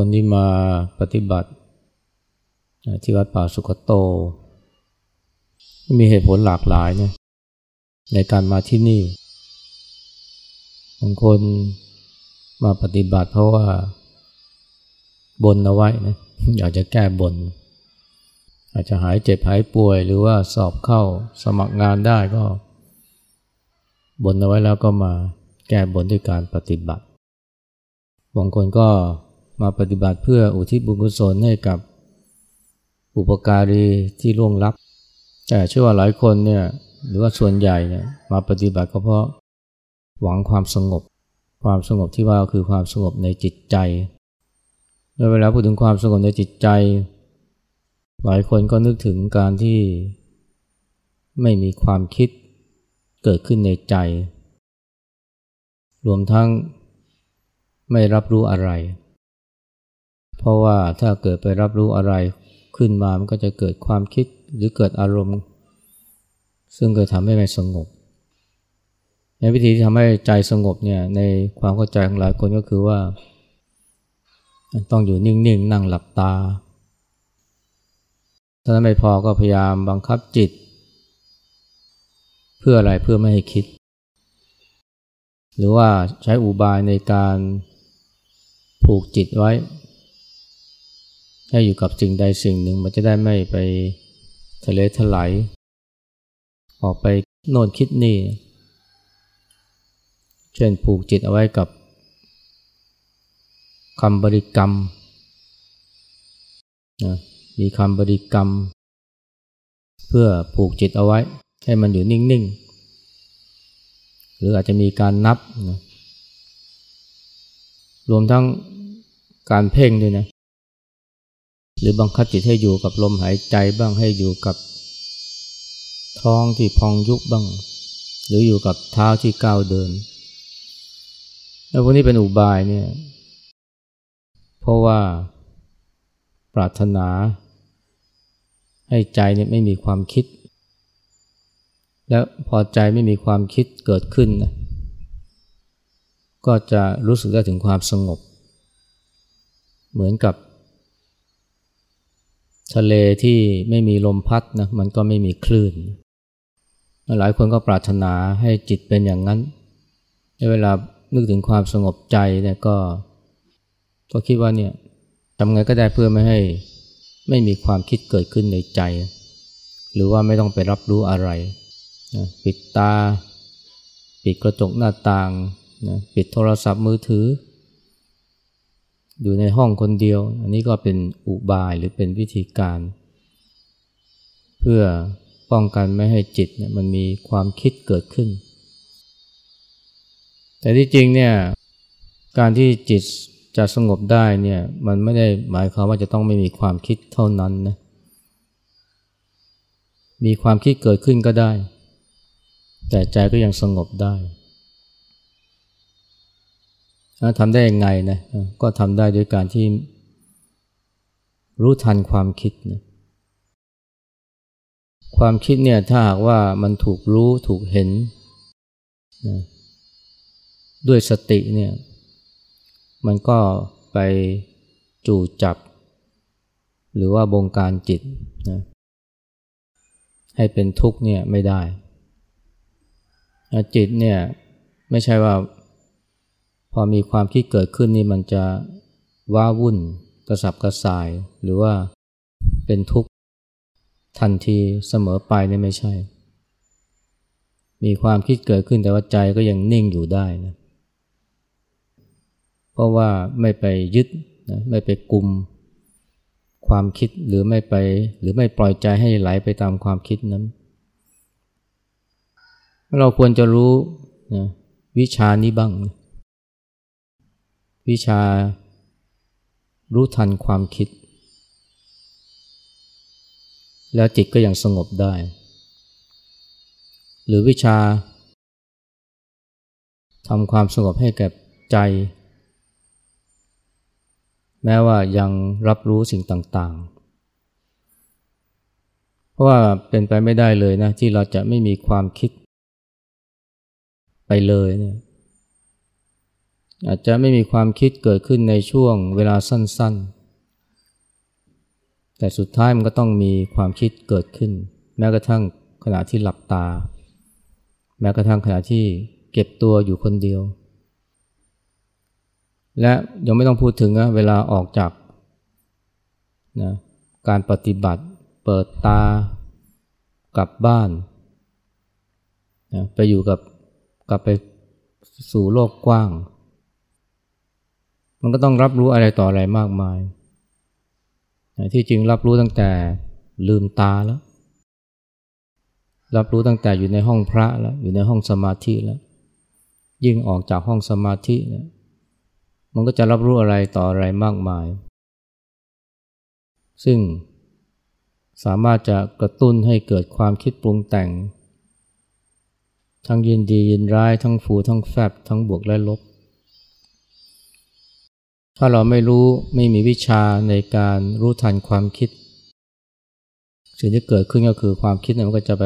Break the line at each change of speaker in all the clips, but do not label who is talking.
คนที่มาปฏิบัติที่วัดป่าสุขโต มีเหตุผลหลากหลายเนี่ยในการมาที่นี่บางคนมาปฏิบัติเพราะว่าบนเอาไว้นะอยากจะแก้บน อาจจะหายเจ็บหายป่วย หรือว่าสอบเข้าสมัครงานได้ก็ บนเอาไว้แล้วก็มาแก้บนด้วยการปฏิบัติบางคนก็ มาปฏิบัติเพื่ออุทิศบุญกุศลให้กับอุปการีที่ล่วงลับ แต่เชื่อว่าหลายคนเนี่ยหรือว่าส่วนใหญ่เนี่ยมาปฏิบัติก็เพราะหวังความสงบ ความสงบที่ว่าคือความสงบในจิตใจเวลาพูดถึงความสงบในจิตใจ หลายคนก็นึกถึงการที่ไม่มีความคิดเกิดขึ้นในใจ รวมทั้งไม่รับรู้อะไร เพราะว่าถ้าเกิดไปรับรู้อะไรขึ้นมา มันก็จะเกิดความคิดหรือเกิดอารมณ์ ซึ่งเกิดทำให้ไม่สงบ ในวิธีที่ทำให้ใจสงบเนี่ยในความเข้าใจของหลายคนก็คือว่า ต้องอยู่นิ่งๆนั่งหลับตา ถ้าไม่พอก็พยายามบังคับจิต เพื่ออะไรเพื่อไม่ให้คิด หรือว่าใช้อุบายในการผูกจิตไว้ ให้อยู่กับสิ่งใดสิ่งหนึ่งมันจะได้ไม่ไปทะเลถลายออกไปโน่นคิดนี่ เช่นผูกจิตเอาไว้กับคำบริกรรมนะมีคำบริกรรม เพื่อผูกจิตเอาไว้ ให้มันอยู่นิ่ง ๆ หรืออาจจะมีการนับนะรวมทั้งการเพ่งด้วยนะ หรือบังคับจิตให้อยู่กับลมหายใจบ้างให้อยู่กับท้องที่พองยุบบ้าง หรืออยู่กับเท้าที่ก้าวเดิน แล้วพวกนี้เป็นอุบายเนี่ย เพราะว่าปรารถนา ให้ใจเนี่ยไม่มีความคิด แล้วพอใจไม่มีความคิดเกิดขึ้นนะก็จะรู้สึกได้ถึงความสงบ เหมือนกับ ทะเลที่ไม่มีลมพัดนะมันก็ไม่มีคลื่น หลายคนก็ปรารถนาให้จิตเป็นอย่างนั้นในเวลานึกถึงความสงบใจเนี่ยก็ ก็คิดว่าเนี่ยทำไงก็ได้เพื่อไม่ให้ไม่มีความคิดเกิดขึ้นในใจ หรือว่าไม่ต้องไปรับรู้อะไรนะปิดตา ปิดกระจกหน้าต่างนะปิดโทรศัพท์มือถือ อยู่ในห้องคนเดียว อันนี้ก็เป็นอุบายหรือเป็นวิธีการ เพื่อป้องกันไม่ให้จิตเนี่ยมันมีความคิดเกิดขึ้น แต่ที่จริงเนี่ยการที่จิตจะสงบได้เนี่ยมันไม่ได้หมายความว่าจะต้องไม่มีความคิดเท่านั้นนะมีความคิดเกิดขึ้นก็ได้ แต่ใจก็ยังสงบได้ ทำได้ยังไงนะก็ทำได้ด้วยการที่รู้ทันความคิดนะความคิดเนี่ยถ้าหากว่ามันถูกรู้ถูกเห็นนะด้วยสติเนี่ยมันก็ไปจู่จับ หรือว่าบงการจิตนะให้เป็นทุกข์เนี่ยไม่ได้ จิตเนี่ยไม่ใช่ว่า อมีความคิดเกิดขึ้นนี่มันจะว้าวุ่น กระสับกระส่าย หรือว่าเป็นทุกข์ทันทีเสมอไปนี่ไม่ใช่ มีความคิดเกิดขึ้นแต่ว่าใจก็ยังนิ่งอยู่ได้นะเพราะว่าไม่ไปยึดนะไม่ไปกลุ่มความคิดหรือไม่ไปหรือไม่ปล่อยใจให้ไหลไปตามความคิดนั้น เราควรจะรู้นะวิชานี้บ้าง วิชารู้ทันความคิด แล้วจิตก็ยังสงบได้ หรือวิชาทำความสงบให้แก่ใจ แม้ว่ายังรับรู้สิ่งต่างๆ เพราะว่าเป็นไปไม่ได้เลยนะที่เราจะไม่มีความคิดไปเลยเนี่ย อาจจะไม่มีความคิดเกิดขึ้นในช่วงเวลาสั้น ๆ แต่สุดท้ายมันก็ต้องมีความคิดเกิดขึ้น แม้กระทั่งขณะที่หลับตา แม้กระทั่งขณะที่เก็บตัวอยู่คนเดียว และยังไม่ต้องพูดถึงนะเวลาออกจากนะการปฏิบัติ เปิดตากลับบ้านนะไปอยู่กับกลับไปสู่โลกกว้าง มันก็ต้องรับรู้อะไรต่ออะไรมากมาย ที่จริงรับรู้ตั้งแต่ลืมตาแล้ว รับรู้ตั้งแต่อยู่ในห้องพระแล้ว อยู่ในห้องสมาธิแล้ว ยิ่งออกจากห้องสมาธินะมันก็จะรับรู้อะไรต่ออะไรมากมาย ซึ่งสามารถจะกระตุ้นให้เกิดความคิดปรุงแต่ง ทั้งยินดียินร้ายทั้งฟูทั้งแฟบทั้งบวกและลบ ถ้าเราไม่รู้ไม่มีวิชาในการรู้ทันความคิด สิ่งที่เกิดขึ้นก็คือความคิดมันก็จะไป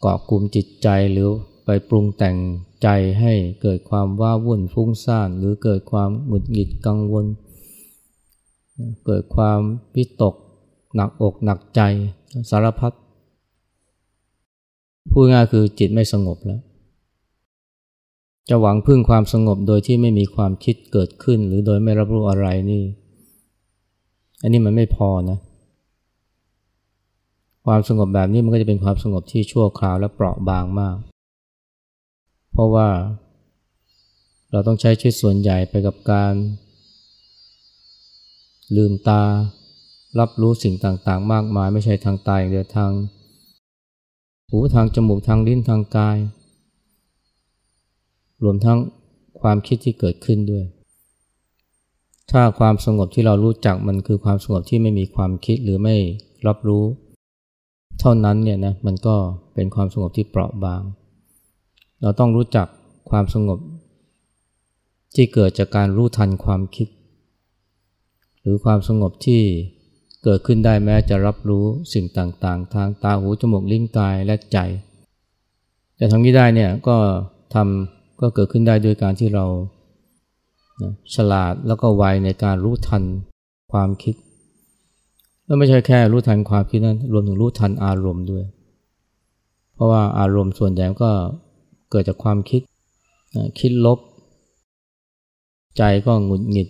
เกาะกลุ่มจิตใจหรือไปปรุงแต่งใจให้เกิดความว้าวุ่นฟุ้งซ่าน หรือเกิดความหงุดหงิดกังวล เกิดความวิตก หนักอกหนักใจสารพัดพูดง่ายคือจิตไม่สงบแล้ว จะหวังพึ่งความสงบโดยที่ไม่มีความคิดเกิดขึ้น หรือโดยไม่รับรู้อะไรนี่ อันนี้มันไม่พอนะความสงบแบบนี้มันก็จะเป็นความสงบที่ชั่วคราวและเปราะบางมาก เพราะว่าเราต้องใช้ชีวิตส่วนใหญ่ไปกับการ ลืมตา รับรู้สิ่งต่างๆ มากมาย ไม่ใช่ทางตาอย่างเดียวทางหูทางจมูกทางลิ้นทางกาย รวมทั้งความคิดที่เกิดขึ้นด้วย ถ้าความสงบที่เรารู้จักมันคือความสงบที่ไม่มีความคิดหรือไม่รับรู้ เท่านั้นเนี่ยนะมันก็เป็นความสงบที่เปราะบาง เราต้องรู้จักความสงบ ที่เกิดจากการรู้ทันความคิด หรือความสงบที่เกิดขึ้นได้แม้จะรับรู้สิ่งต่างๆ ทางตาหูจมูกลิ้นกายและใจ แต่ทำนี้ได้เนี่ยก็ทำ ก็เกิดขึ้นได้ด้วยการที่เรานะฉลาดแล้วก็ไวในการรู้ทันความคิด แล้วไม่ใช่แค่รู้ทันความคิดนั้นรวมถึงรู้ทันอารมณ์ด้วย เพราะว่าอารมณ์ส่วนใหญ่ก็เกิดจากความคิดนะคิดลบ ใจก็หงุดหงิด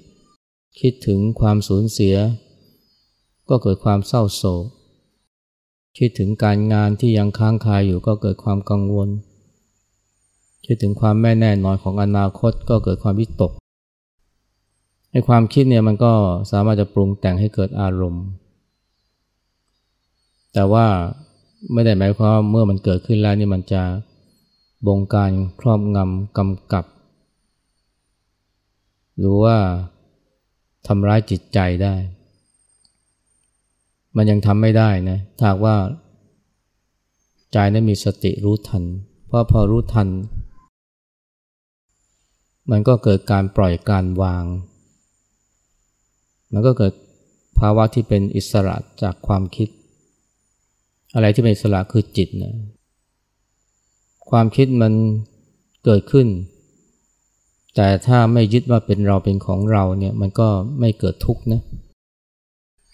คิดถึงความสูญเสีย ก็เกิดความเศร้าโศกคิดถึงการงานที่ยังค้างคาอยู่ก็เกิดความกังวล คิดถึงความไม่แน่นอนของอนาคตก็เกิดความวิตกให้ความคิดเนี่ยมันก็สามารถจะปรุงแต่งให้เกิดอารมณ์ แต่ว่าไม่ได้หมายความเมื่อมันเกิดขึ้นแล้วนี่มันจะบงการครอบงำกำกับ หรือว่าทำร้ายจิตใจได้ มันยังทำไม่ได้นะถ้าว่า ใจนั้นมีสติรู้ทัน เพราะพอรู้ทัน มันก็เกิดการปล่อยการวาง มันก็เกิดภาวะที่เป็นอิสระจากความคิด อะไรที่เป็นอิสระคือจิตนะความคิดมันเกิดขึ้น แต่ถ้าไม่ยึดว่าเป็นเราเป็นของเราเนี่ยมันก็ไม่เกิดทุกข์นะ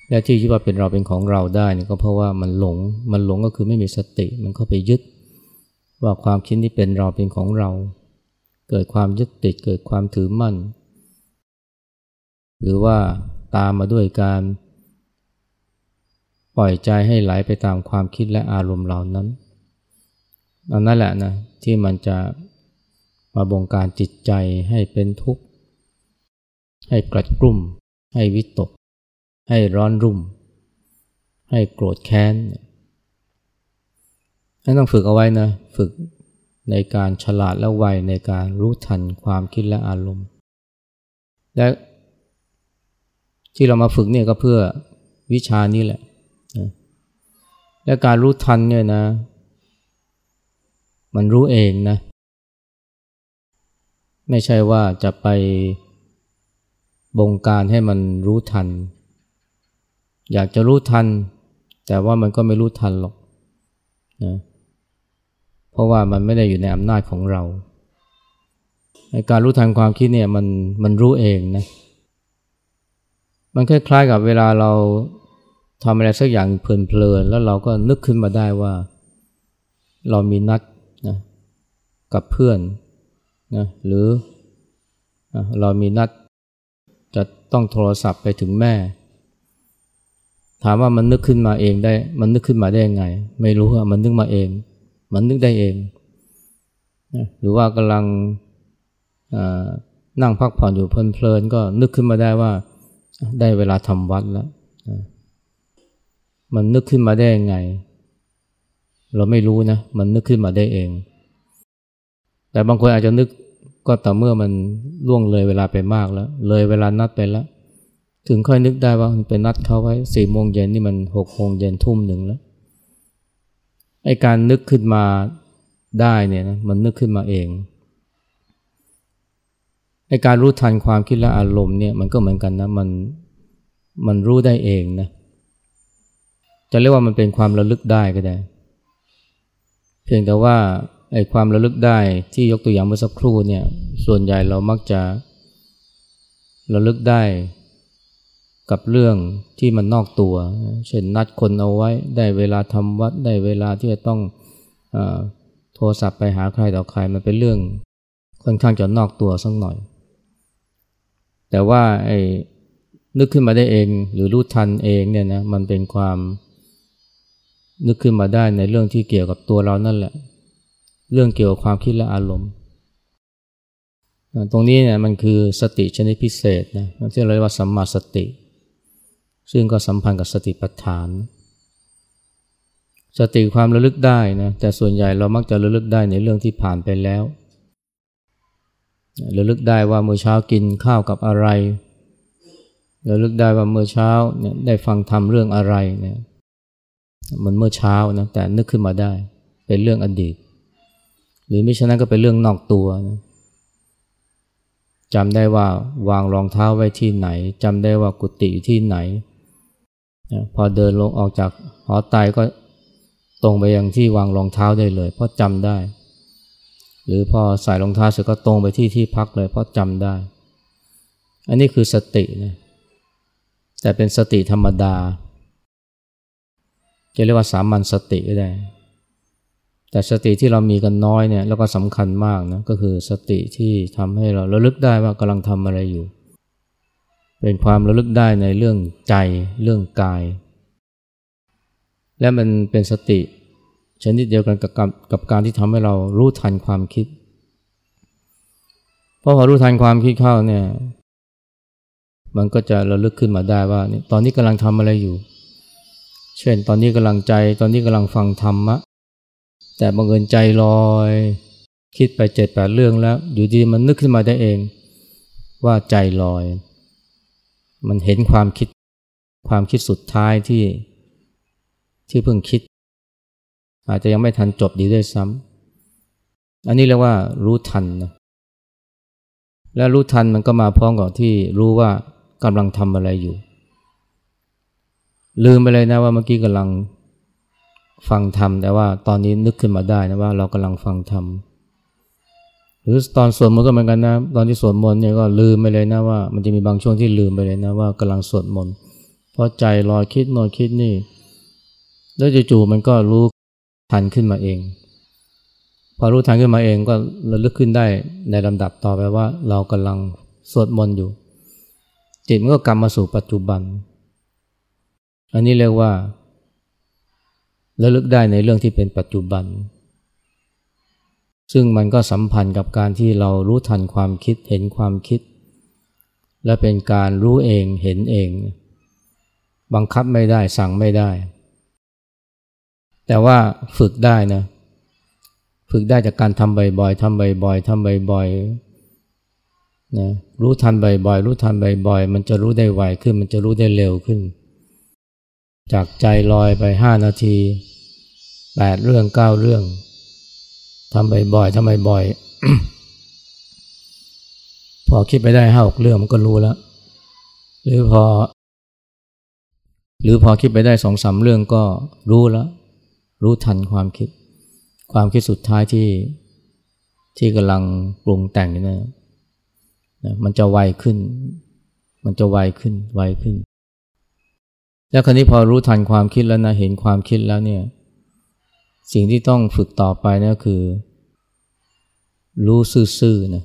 และที่คิดว่าเป็นเราเป็นของเราได้นี่ก็เพราะว่ามันหลง มันหลงก็คือไม่มีสติ มันเข้าไปยึด ว่าความคิดที่เป็นเราเป็นของเรา เกิดความยึดติดเกิดความถือมั่น หรือว่าตามมาด้วยการปล่อยใจให้ไหลไปตามความคิดและอารมณ์เหล่านั้นอันนั่นแหละนะที่มันจะมาบงการจิตใจให้เป็นทุกข์ ให้กลัดกลุ่ม ให้วิตก ให้ร้อนรุ่ม ให้โกรธแค้นให้ต้องฝึกเอาไว้นะ ฝึก ในการฉลาดและไวในการรู้ทันความคิดและอารมณ์ และที่เรามาฝึกเนี่ยก็เพื่อวิชานี้แหละ และการรู้ทันเนี่ยนะ มันรู้เองนะ ไม่ใช่ว่าจะไปบงการให้มันรู้ทัน อยากจะรู้ทัน แต่ว่ามันก็ไม่รู้ทันหรอกนะ เพราะว่ามันไม่ได้อยู่ในอำนาจของเราการรู้ทันความคิดเนี่ยมันมันรู้เองนะมันคล้ายๆกับเวลาเราทำอะไรสักอย่างเพลินๆแล้วเราก็นึกขึ้นมาได้ว่า เรามีนัดนะกับเพื่อนนะหรือเรามีนัดจะต้องโทรศัพท์ไปถึงแม่ ถามว่ามันนึกขึ้นมาเองได้ มันนึกขึ้นมาได้ยังไง ไม่รู้ว่ามันนึกมาเอง มันนึกได้เองนะหรือว่ากำลังนั่งพักผ่อนอยู่เพลินๆก็นึกขึ้นมาได้ว่าได้เวลาทำวัดแล้วมันนึกขึ้นมาได้ยังไง เราไม่รู้นะ มันนึกขึ้นมาได้เอง แต่บางคนอาจจะนึกก็ต่อเมื่อมันล่วงเลยเวลาไปมากแล้ว เลยเวลานัดไปแล้ว ถึงค่อยนึกได้ว่ามันเป็นนัดเขาไว้สี่โมงเย็นนี่มันหกโมงเย็นทุ่มหนึ่งแล้ว ไอการนึกขึ้นมาได้เนี่ยนะมันนึกขึ้นมาเองไอการรู้ทันความคิดและอารมณ์เนี่ยมันก็เหมือนกันนะมันมันรู้ได้เองนะจะเรียกว่ามันเป็นความระลึกได้ก็ได้ เพียงแต่ว่าไอ้ความระลึกได้ที่ยกตัวอย่างเมื่อสักครู่เนี่ยส่วนใหญ่เรามักจะระลึกได้ กับเรื่องที่มันนอกตัว เช่นนัดคนเอาไว้ ได้เวลาทำวัด ได้เวลาที่จะต้องอโทรศัพท์ไปหาใครต่อใคร มันเป็นเรื่องค่อนข้างจะนอกตัวสักหน่อย แต่ว่าไอ้นึกขึ้นมาได้เองหรือรู้ทันเองเนี่ยนะมันเป็นความนึกขึ้นมาได้ในเรื่องที่เกี่ยวกับตัวเรานั่นแหละ เรื่องเกี่ยวกับความคิดและอารมณ์ ตรงนี้เนี่ยมันคือสติชนิดพิเศษนะที่เราเรียกว่าสัมมาสติ ซึ่งก็สัมพันธ์กับสติปัฏฐาน สติความระลึกได้นะแต่ส่วนใหญ่เรามักจะระลึกได้ในเรื่องที่ผ่านไปแล้วระลึกได้ว่าเมื่อเช้ากินข้าวกับอะไรระลึกได้ว่าเมื่อเช้าเนี่ยได้ฟังทำเรื่องอะไรเนี่ยมันเมื่อเช้านะแต่นึกขึ้นมาได้ เป็นเรื่องอดีต หรือไม่ฉะนั้นก็เป็นเรื่องนอกตัวนะจำได้ว่าวางรองเท้าไว้ที่ไหนจำได้ว่ากุฏิอยู่ที่ไหน พอเดินลงออกจากหอไตก็ตรงไปยังที่วางรองเท้าได้เลย เพราะจำได้ หรือพอใส่รองเท้าเสร็จก็ตรงไปที่ที่พักเลย เพราะจำได้ อันนี้คือสตินะแต่เป็นสติธรรมดา จะเรียกว่าสามัญสติก็ได้ แต่สติที่เรามีกันน้อยเนี่ยแล้วก็สำคัญมากนะก็คือสติที่ทำให้เราระลึกได้ว่ากำลังทำอะไรอยู่ เป็นความระลึกได้ในเรื่องใจเรื่องกาย และมันเป็นสติชนิดเดียวกันกับกับการที่ทำให้เรารู้ทันความคิด เพราะพอรู้ทันความคิดเข้าเนี่ย มันก็จะระลึกขึ้นมาได้ว่าตอนนี้กำลังทำอะไรอยู่ เช่นตอนนี้กำลังใจตอนนี้กำลังฟังธรรมะ แต่บังเอิญใจลอย คิดไปเจ็ดแปดเรื่องแล้ว อยู่ดีมันนึกขึ้นมาได้เอง ว่าใจลอย มันเห็นความคิดความคิดสุดท้ายที่ที่เพิ่งคิด อาจจะยังไม่ทันจบดีด้วยซ้ำอันนี้เรียกว่ารู้ทันนะและรู้ทันมันก็มาพร้อมกับที่รู้ว่ากำลังทำอะไรอยู่ ลืมไปเลยนะว่าเมื่อกี้กำลังฟังธรรมแต่ว่าตอนนี้นึกขึ้นมาได้นะว่าเรากำลังฟังธรรม หรือตอนสวดมนต์ก็เหมือนกันนะตอนที่สวดมนต์เนี่ยก็ลืมไปเลยนะว่า มันจะมีบางช่วงที่ลืมไปเลยนะว่ากำลังสวดมนต์เพราะใจลอยคิดโน่นคิดนี่ แล้วจู่ๆมันก็รู้ทันขึ้นมาเอง พอรู้ทันขึ้นมาเองก็ระลึกขึ้นได้ในลำดับต่อไปว่า เรากำลังสวดมนต์อยู่ จิตมันก็กลับมาสู่ปัจจุบัน อันนี้เรียกว่าและลึกได้ในเรื่องที่เป็นปัจจุบัน ซึ่งมันก็สัมพันธ์กับการที่เรารู้ทันความคิดเห็นความคิด และเป็นการรู้เองเห็นเอง บังคับไม่ได้สั่งไม่ได้ แต่ว่าฝึกได้นะ ฝึกได้จากการทำบ่อยๆทำบ่อยๆทำบ่อยๆนะรู้ทันบ่อยๆรู้ทันบ่อยๆมันจะรู้ได้ไวขึ้น มันจะรู้ได้เร็วขึ้น จากใจลอยไปห้านาทีแปดเรื่องเก้าเรื่อง ทำบ่อยๆทำบ่อยๆพอคิดไปได้ห้าหกเรื่องมันก็รู้แล้ว หรือพอ หรือพอคิดไปได้สองสาเรื่องก็รู้แล้ว รู้ทันความคิด ความคิดสุดท้ายที่ที่กำลังปรุงแต่งนี่นะนะมันจะไวขึ้น มันจะไวขึ้น ไวขึ้น แล้วคราวนี้พอรู้ทันความคิดแล้วนะ เห็นความคิดแล้วเนี่ย สิ่งที่ต้องฝึกต่อไปนะคือ รู้ซื่อๆนะ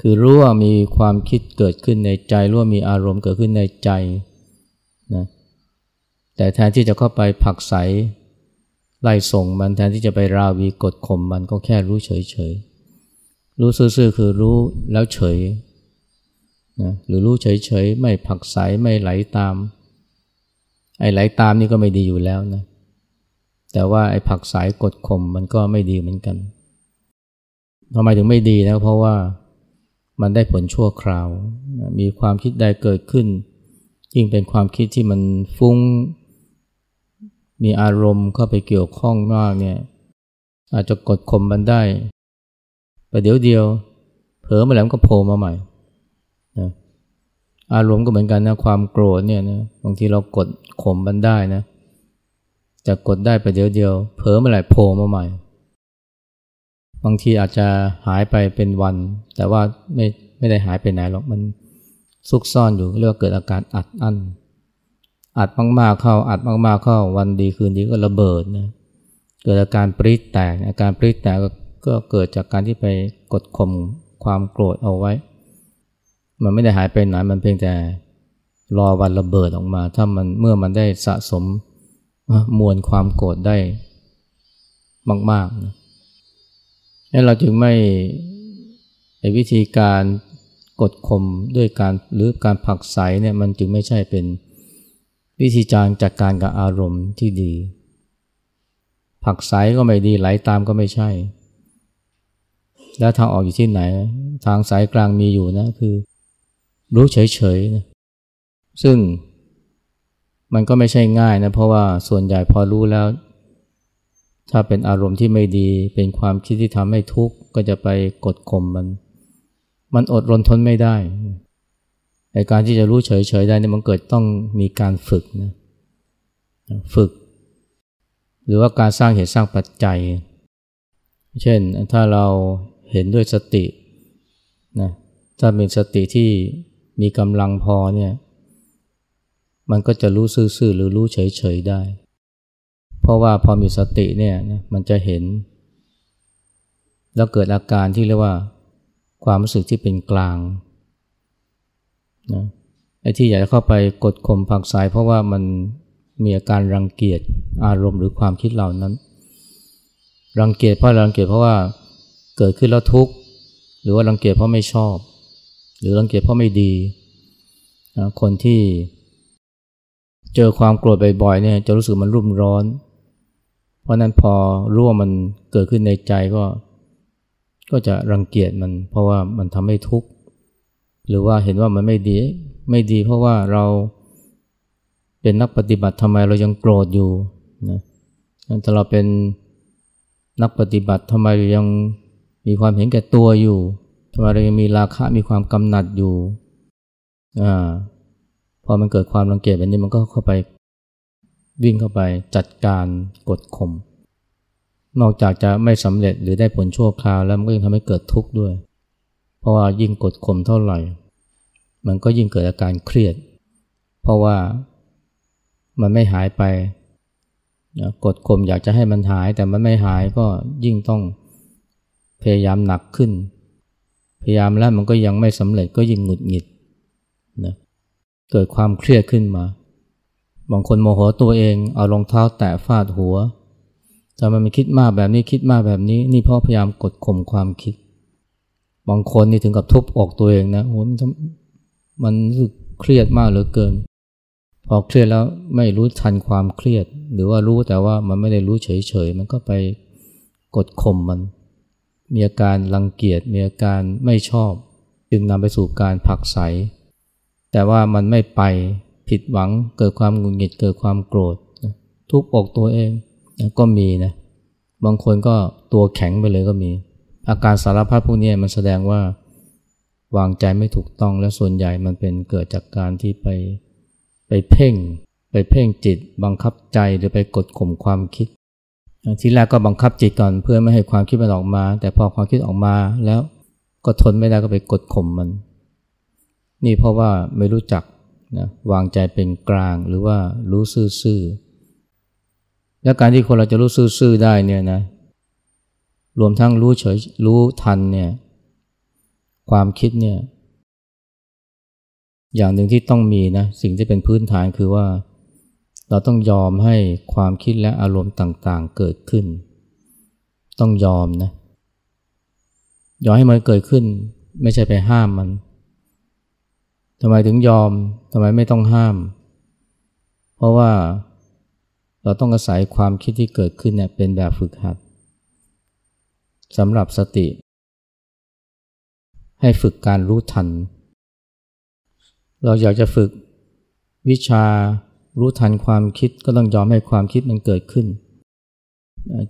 คือรู้ว่ามีความคิดเกิดขึ้นในใจรู้ว่ามีอารมณ์เกิดขึ้นในใจนะแต่แทนที่จะเข้าไปผักใสไล่ส่งมันแทนที่จะไปราวีกดข่มมันก็แค่รู้เฉยๆ รู้ซื่อๆคือรู้แล้วเฉยนะหรือรู้เฉยๆ ไม่ผักใสไม่ไหลตาม ไอ้ไหลตามนี่ก็ไม่ดีอยู่แล้วนะ แต่ว่าไอ้ผักสายกดข่มมันก็ไม่ดีเหมือนกันทำไมถึงไม่ดีนะเพราะว่ามันได้ผลชั่วคราว มีความคิดใดเกิดขึ้น ยิ่งเป็นความคิดที่มันฟุ้ง มีอารมณ์เข้าไปเกี่ยวข้องมากเนี่ยอาจจะกดข่มมันได้ประเดี๋ยวเดียว เผลอมาแล้วก็โผล่มาใหม่นะอารมณ์ก็เหมือนกันนะความโกรธเนี่ยนะบางทีเรากดข่มมันได้นะ จะกดได้ประเดี๋ยวเดียวเผลอมาแล้วโผล่มาใหม่ บางทีอาจจะหายไปเป็นวัน แต่ว่าไม่ไม่ได้หายไปไหนหรอกมันซุกซ่อนอยู่เรียกว่าเกิดอาการอัดอั้นอัดมากๆเข้าอัดมากๆเข้าวันดีคืนดีก็ระเบิดนะเกิดอาการปริแตก อาการปริแตกก็เกิดจากการที่ไปกดข่มความโกรธเอาไว้ มันไม่ได้หายไปไหนมันเพียงแต่รอวันระเบิดออกมา ถ้ามันเมื่อมันได้สะสม มวลความโกรธได้มากๆนะนั้นเราจึงไม่ในวิธีการกดข่มด้วยการหรือการผักใสเนี่ยมันจึงไม่ใช่เป็นวิธีการจัดการกับอารมณ์ที่ดี ผักใสก็ไม่ดีไหลตามก็ไม่ใช่ แล้วทางออกอยู่ที่ไหน ทางสายกลางมีอยู่นะคือ รู้เฉยๆนะซึ่ง มันก็ไม่ใช่ง่ายนะ เพราะว่าส่วนใหญ่พอรู้แล้ว ถ้าเป็นอารมณ์ที่ไม่ดี เป็นความคิดที่ทำให้ทุกข์ก็จะไปกดข่มมัน มันอดรนทนไม่ได้ในการที่จะรู้เฉยๆได้นี่มันเกิดต้องมีการฝึกนะฝึก หรือว่าการสร้างเหตุสร้างปัจจัย เช่นถ้าเราเห็นด้วยสตินะถ้าเป็นสติที่มีกำลังพอเนี่ย มันก็จะรู้ซื่อๆหรือรู้เฉยๆได้ เพราะว่าพอมีสติเนี่ยนะมันจะเห็น แล้วเกิดอาการที่เรียกว่า ความรู้สึกที่เป็นกลางนะไอ้ที่อยากจะเข้าไปกดข่มผักสาย เพราะว่ามันมีอาการรังเกียจอารมณ์หรือความคิดเหล่านั้น รังเกียจเพราะรังเกียจเพราะว่าเกิดขึ้นแล้วทุกข์หรือว่ารังเกียจเพราะไม่ชอบ หรือรังเกียจเพราะไม่ดีนะคนที่ เจอความโกรธบ่อยๆเนี่ยจะรู้สึกมันรุ่มร้อน เพราะนั้นพอรู้ว่ามันเกิดขึ้นในใจก็ ก็จะรังเกียจมัน เพราะว่ามันทำให้ทุกข์หรือว่าเห็นว่ามันไม่ดี ไม่ดีเพราะว่าเราเป็นนักปฏิบัติทำไมเรายังโกรธอยู่นะถ้าเราเป็นนักปฏิบัติทำไมเรายังมีความเห็นแก่ตัวอยู่ทำไมเรายังมีราคะมีความกำหนัดอยู่อ่า พอมันเกิดความรังเกียจแบบนี้มันก็เข้าไปวิ่งเข้าไปจัดการกดข่มนอกจากจะไม่สำเร็จหรือได้ผลชั่วคราวแล้วมันก็ยังทำให้เกิดทุกข์ด้วย เพราะว่ายิ่งกดข่มเท่าไหร่ มันก็ยิ่งเกิดอาการเครียด เพราะว่ามันไม่หายไปนะกดข่มอยากจะให้มันหายแต่มันไม่หายก็ยิ่งต้องพยายามหนักขึ้น พยายามแล้วมันก็ยังไม่สำเร็จก็ยิ่งหงุดหงิดนะ เกิดความเครียดขึ้นมา บางคนโมโหตัวเองเอารองเท้าแตะฟาดหัวแต่มันคิดมากแบบนี้คิดมากแบบนี้ นี่เพราะพยายามกดข่มความคิด บางคนนี่ถึงกับทุบอกตัวเองนะโอ้มันมันรู้สึกเครียดมากเหลือเกิน พอเครียดแล้วไม่รู้ทันความเครียด หรือว่ารู้แต่ว่ามันไม่ได้รู้เฉยๆ มันก็ไปกดข่มมัน มีอาการรังเกียจมีอาการไม่ชอบ จึงนำไปสู่การผักใส แต่ว่ามันไม่ไปผิดหวังเกิดความหงุดหงิดเกิดความโกรธทุบอกตัวเองก็มีนะบางคนก็ตัวแข็งไปเลยก็มี อาการสารพัดพวกนี้มันแสดงว่าวางใจไม่ถูกต้องและส่วนใหญ่มันเป็นเกิดจากการที่ไปไปเพ่ง ไปเพ่งจิต บังคับใจหรือไปกดข่มความคิด ทีแรกก็บังคับจิตก่อนเพื่อไม่ให้ความคิดมันออกมา แต่พอความคิดออกมาแล้วก็ทนไม่ได้ก็ไปกดข่มมัน นี่เพราะว่าไม่รู้จักนะวางใจเป็นกลางหรือว่ารู้ซื่อๆและการที่คนเราจะรู้ซื่อๆได้เนี่ยนะรวมทั้งรู้เฉยรู้ทันเนี่ยความคิดเนี่ยอย่างหนึ่งที่ต้องมีนะสิ่งที่เป็นพื้นฐานคือว่า เราต้องยอมให้ความคิดและอารมณ์ต่างๆ เกิดขึ้น ต้องยอมนะยอมให้มันเกิดขึ้น ไม่ใช่ไปห้ามมัน ทำไมถึงยอมทำไมไม่ต้องห้าม เพราะว่าเราต้องอาศัยความคิดที่เกิดขึ้นเนี่ยเป็นแบบฝึกหัดสำหรับสติ ให้ฝึกการรู้ทัน เราอยากจะฝึกวิชารู้ทันความคิดก็ต้องยอมให้ความคิดมันเกิดขึ้น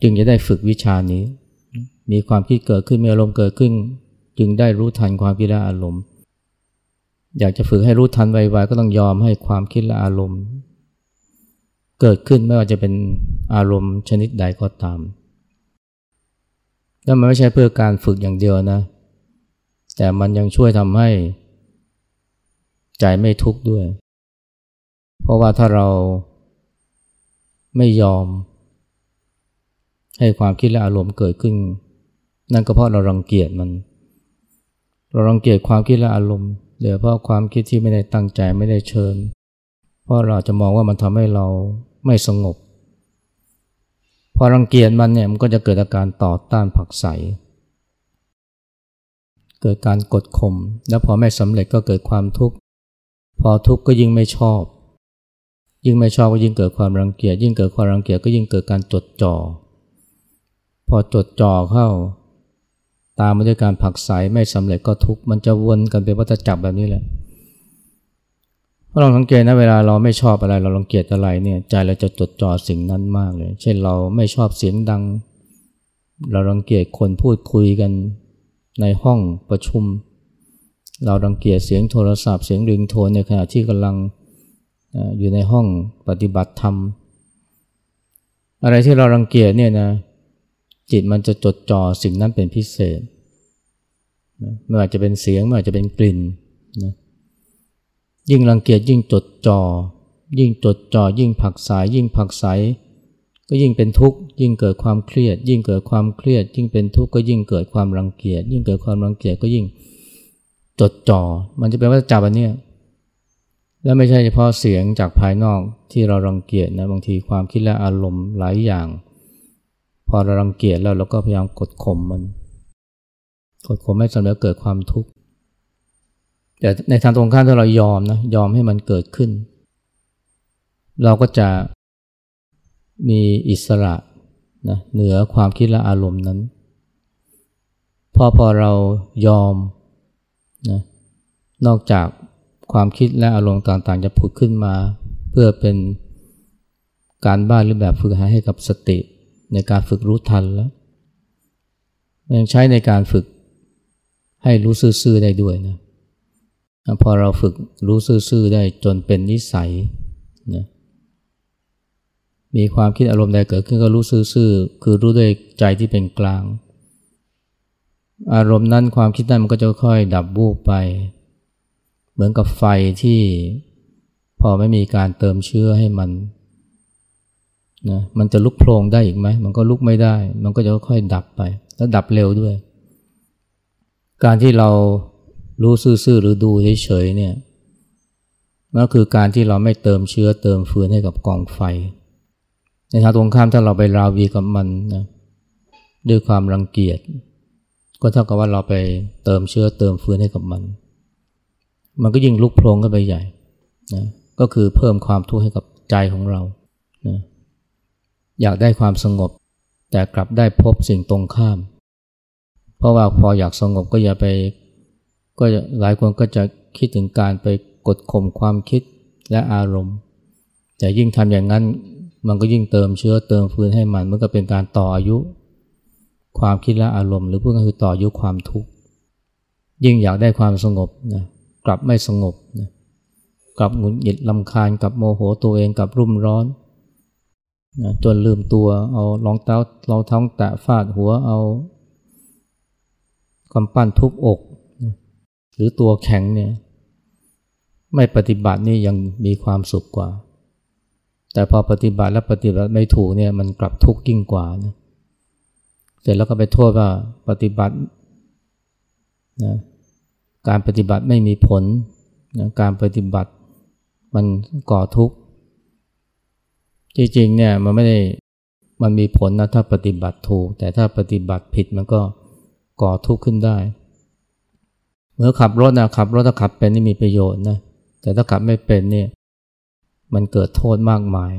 จึงจะได้ฝึกวิชานี้ มีความคิดเกิดขึ้นมีอารมณ์เกิดขึ้น จึงได้รู้ทันความคิดและอารมณ์ อยากจะฝึกให้รู้ทันไวๆก็ต้องยอมให้ความคิดและอารมณ์ เกิดขึ้นไม่ว่าจะเป็นอารมณ์ชนิดใดก็ตาม แล้วมันไม่ใช่เพื่อการฝึกอย่างเดียวนะ แต่มันยังช่วยทำให้ใจไม่ทุกข์ด้วย เพราะว่าถ้าเราไม่ยอม ให้ความคิดและอารมณ์เกิดขึ้น นั่นก็เพราะเรารังเกียจมัน เรารังเกียจความคิดและอารมณ์ หรือเพราะความคิดที่ไม่ได้ตั้งใจไม่ได้เชิญ เพราะเราจะมองว่ามันทำให้เราไม่สงบ พอรังเกียจมันเนี่ยมันก็จะเกิดอาการต่อต้านผักใส เกิดการกดข่มแล้วพอไม่สำเร็จก็เกิดความทุกข์ พอทุกข์ก็ยิ่งไม่ชอบ ยิ่งไม่ชอบก็ยิ่งเกิดความรังเกียจยิ่งเกิดความรังเกียจก็ยิ่งเกิดการจดจ่อพอจดจ่อเข้า ตามมาด้วยการผักใสไม่สำเร็จก็ทุกข์มันจะวนกันเป็นวัฏจักรแบบนี้แหละเพราะเราสังเกตนะเวลาเราไม่ชอบอะไรเราลังเกียจอะไรเนี่ยใจเราจะจดจ่อสิ่งนั้นมากเลย เช่นเราไม่ชอบเสียงดัง เรารังเกียจคนพูดคุยกันในห้องประชุม เรารังเกียจเสียงโทรศัพท์เสียงริงโทนในขณะที่กำลังอยู่ในห้องปฏิบัติธรรม อะไรที่เรารังเกียจเนี่ยนะ จิตมันจะจดจ่อสิ่งนั้นเป็นพิเศษไม่ว่าจะเป็นเสียงไม่ว่าจะเป็นกลิ่นนะยิ่งรังเกียจยิ่งจดจอ่อยิ่งจดจ่อยิ่งผักสาย ยิ่งผักใสก็ยิ่งเป็นทุกข์ยิ่งเกิดความเครียด ยิ่งเกิดความเครียด ยิ่งเป็นทุกข์ก็ยิ่งเกิดความรังเกียจยิ่งเกิดความรังเกียจก็ยิ่งจดจ่อมันจะเป็นว่าจับอันเนี้ยแล้วไม่ใช่เฉพาะเสียงจากภายนอกที่เรารังเกียจนะบางทีความคิดและอารมณ์หลายอย่าง พอเรารังเกียจแล้วเราก็พยายามกดข่มมัน กดข่มไม่สำเร็จเกิดความทุกข์แต่ในทางตรงข้ามถ้าเรายอมนะยอมให้มันเกิดขึ้น เราก็จะมีอิสระนะเหนือความคิดและอารมณ์นั้น พอพอเรายอมนะนอกจากความคิดและอารมณ์ต่างๆ จะผุดขึ้นมา เพื่อเป็นการบ้านหรือแบบฝึกหัดให้กับสติ ในการฝึกรู้ทันแล้วยังใช้ในการฝึกให้รู้ซื่อๆได้ด้วยนะพอเราฝึกรู้ซื่อๆได้จนเป็นนิสัยนะมีความคิดอารมณ์ใดเกิดขึ้นก็รู้ซื่อๆคือรู้ด้วยใจที่เป็นกลาง อารมณ์นั้นความคิดนั้นมันก็จะค่อยดับบูบไป เหมือนกับไฟที่พอไม่มีการเติมเชื้อให้มัน นะมันจะลุกโพลงได้อีกไหม มันก็ลุกไม่ได้ มันก็จะค่อยดับไป แล้วดับเร็วด้วย การที่เรารู้ซื่อๆหรือดูเฉยๆเนี่ยนั่นคือการที่เราไม่เติมเชื้อเติมฟืนให้กับกองไฟ ในทางตรงข้ามถ้าเราไปราวีกับมันนะด้วยความรังเกียจก็เท่ากับว่าเราไปเติมเชื้อเติมฟืนให้กับมัน มันก็ยิ่งลุกโพลงขึ้นไปใหญ่นะก็คือเพิ่มความทุกข์ให้กับใจของเรา อยากได้ความสงบ แต่กลับได้พบสิ่งตรงข้าม เพราะว่าพออยากสงบก็อย่าไป ก็หลายคนก็จะคิดถึงการไปกดข่มความคิดและอารมณ์ แต่ยิ่งทำอย่างนั้นมันก็ยิ่งเติมเชื้อเติมฟืนให้มันมันก็เป็นการต่ออายุ ความคิดและอารมณ์ หรือพูดก็คือต่ออายุความทุกข์ยิ่งอยากได้ความสงบนะกลับไม่สงบนะกลับหงุดหงิดลำคาญกับโมโหตัวเองกับรุ่มร้อน นะจนลืมตัวเอารองเท้ารองท้าแตะฟาดหัวเอากำปั้นทุบอก หรือตัวแข็งเนี่ยไม่ปฏิบัตินี่ยังมีความสุขกว่า แต่พอปฏิบัติแล้วปฏิบัติไม่ถูกเนี่ยมันกลับทุกข์ยิ่งกว่านะเสร็จแล้วก็ไปโทษว่าปฏิบัตินะการปฏิบัติไม่มีผลนะการปฏิบัติมันก่อทุกข์ จริงๆเนี่ยมันไม่ได้มันมีผลนะถ้าปฏิบัติถูก แต่ถ้าปฏิบัติผิดมันก็ก่อทุกข์ขึ้นได้ เมื่อขับรถนะขับรถถ้าขับเป็นนี่มีประโยชน์นะแต่ถ้าขับไม่เป็นเนี่ยมันเกิดโทษมากมาย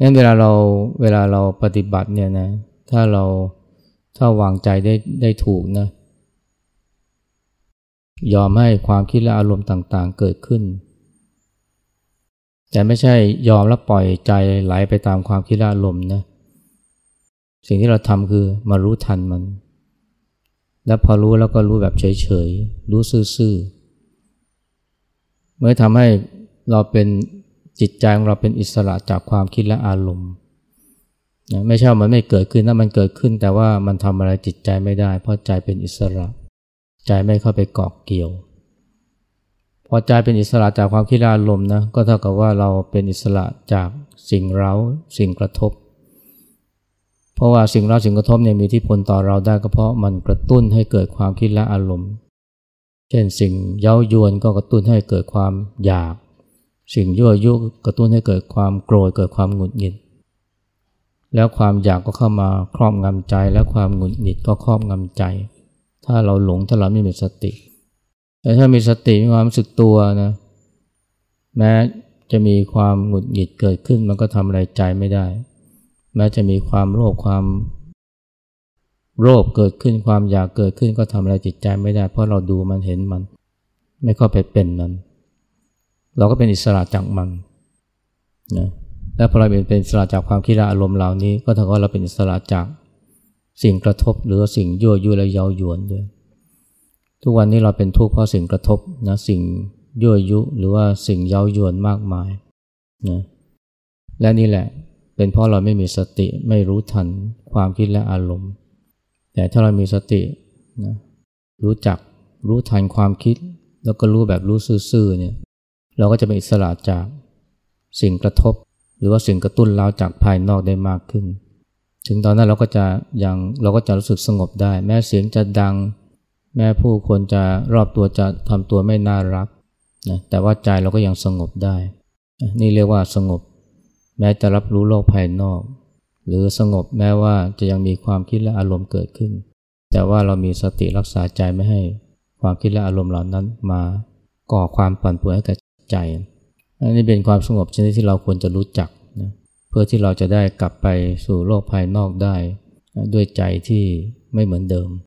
งั้นเวลาเราเวลาเราปฏิบัติเนี่ยนะถ้าเราถ้าวางใจได้ได้ถูกนะยอมให้ความคิดและอารมณ์ต่างๆเกิดขึ้น แต่ไม่ใช่ยอมแล้วปล่อยใจไหลไปตามความคิดและอารมณ์นะ สิ่งที่เราทำคือมารู้ทันมัน แล้วพอรู้แล้วก็รู้แบบเฉยๆ รู้ซื่อๆเมื่อทำให้เราเป็นจิตใจของเราเป็นอิสระจากความคิดและอารมณ์นะไม่ใช่มันไม่เกิดขึ้นนะมันเกิดขึ้น แต่ว่ามันทำอะไรจิตใจไม่ได้ เพราะใจเป็นอิสระ ใจไม่เข้าไปเกาะเกี่ยว อใจเป็นอิสระจากความคิดอารมณ์นะก็เท่ากับว่าเราเป็นอิสระจากสิ่งเร้าสิ่งกระทบ เพราะว่าสิ่งเร้าสิ่งกระทบเนี่ยมีที่ผลต่อเราได้ก็เพราะมันกระตุ้นให้เกิดความคิดและอารมณ์ เช่นสิ่งเย้ายวนก็กระตุ้นให้เกิดความอยาก สิ่งยั่วยุกระตุ้นให้เกิดความโกรธเกิดความหงุดหงิด แล้วความอยากก็เข้ามาครอบงำใจ และความหงุดหงิดก็ครอบงำใจ ถ้าเราหลงถ้าเราไม่มีสติ แต่ถ้ามีสติมีความรู้สึกตัวนะแม้จะมีความหงุดหงิดเกิดขึ้น มันก็ทำอะไรใจไม่ได้ แม้จะมีความโลภความโลภเกิดขึ้นความอยากเกิดขึ้นก็ทำอะไรจิตใจไม่ได้ เพราะเราดูมันเห็นมัน ไม่เข้าไปเป็นนั้นเราก็เป็นอิสระจากมันนะและพอเราเป็นอิสระจากความคิดอารมณ์เหล่านี้ ก็เท่ากับเราเป็นอิสระจากสิ่งกระทบหรือสิ่งยั่วยุและเย้ายวนด้วย ทุกวันนี้เราเป็นทุกข์เพราะสิ่งกระทบนะสิ่งยั่วยุหรือว่าสิ่งเย้ายวนมากมายนะและนี่แหละเป็นเพราะเราไม่มีสติไม่รู้ทันความคิดและอารมณ์ แต่ถ้าเรามีสตินะรู้จักรู้ทันความคิด แล้วก็รู้แบบรู้ซื่อๆเนี่ยเราก็จะเป็นอิสระจากสิ่งกระทบ หรือว่าสิ่งกระตุ้นเราจากภายนอกได้มากขึ้น ถึงตอนนั้นเราก็จะยังเราก็จะรู้สึกสงบได้ แม้เสียงจะดัง แม้ผู้คนจะรอบตัวจะทำตัวไม่น่ารักนะแต่ว่าใจเราก็ยังสงบได้ นี่เรียกว่าสงบ แม้จะรับรู้โลกภายนอก หรือสงบแม้ว่าจะยังมีความคิดและอารมณ์เกิดขึ้น แต่ว่าเรามีสติรักษาใจไม่ให้ความคิดและอารมณ์เหล่านั้นมาก่อความปั่นป่วนให้กับใจ อันนี้เป็นความสงบชนิดที่เราควรจะรู้จักนะเพื่อที่เราจะได้กลับไปสู่โลกภายนอกได้ ด้วยใจที่ไม่เหมือนเดิม